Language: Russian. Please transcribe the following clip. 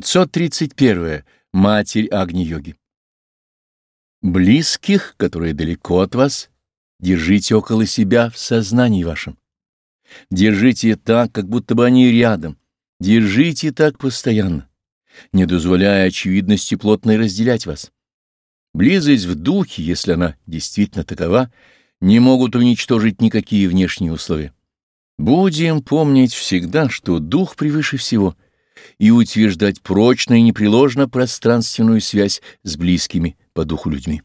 531. Матерь Агни-йоги. Близких, которые далеко от вас, держите около себя в сознании вашем. Держите так, как будто бы они рядом. Держите так постоянно, не дозволяя очевидности плотной разделять вас. Близость в духе, если она действительно такова, не могут уничтожить никакие внешние условия. Будем помнить всегда, что дух превыше всего — и утверждать прочно и непреложно пространственную связь с близкими по духу людьми.